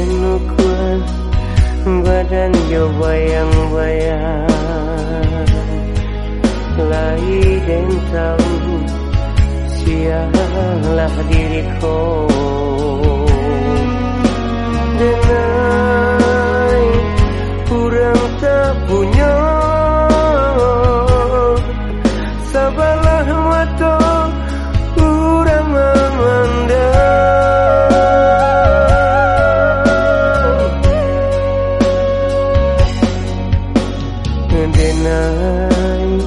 denukuan badan yo bayang-bayang Lai dan tahu sialah diriku. Denai kurang tak punya Sabarlah mata Denai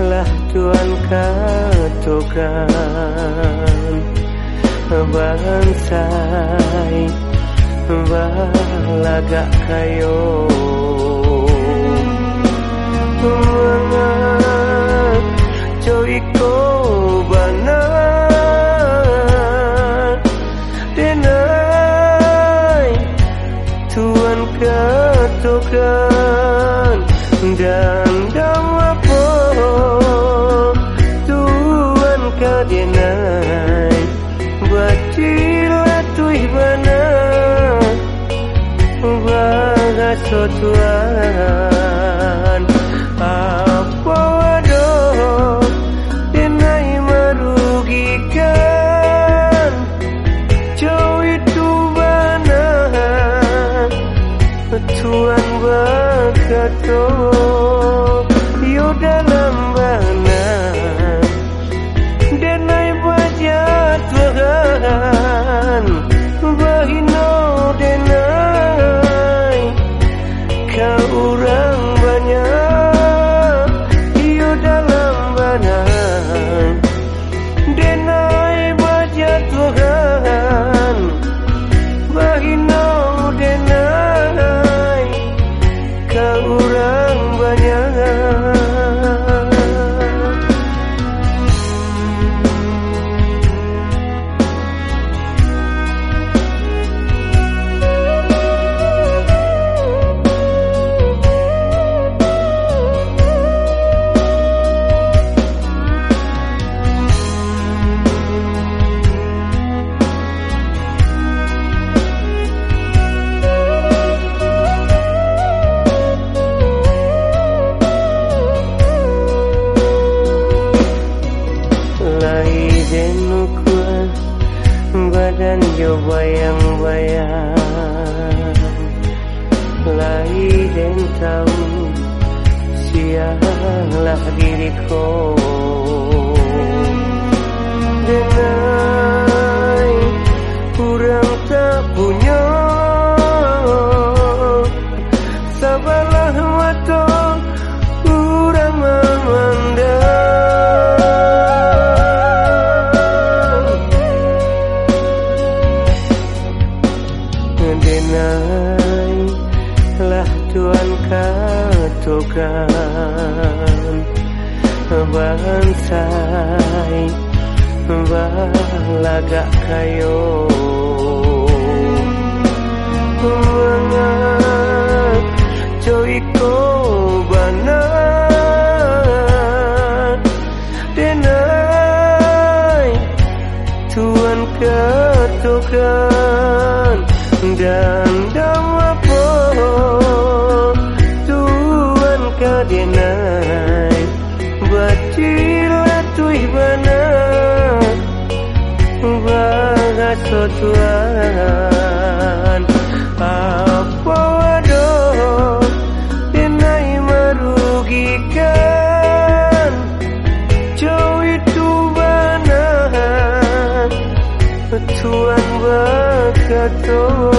lah Tuhan katakan Bansai balaga kayo Mga joy ko bana Denai Tuhan katakan Dan dawa po Tuhan kadenai Batilah tuih bana तो semuanya badan yo bayang-bayang Lai den tahu sialah diriku. Denai katakan Bansai balaga kayo. Mga joy ko bana Denai Tuhan katakan Dan Bahasa Tuhan Apa waduh Denai merugikan. Jauh itu benar Tuhan berkata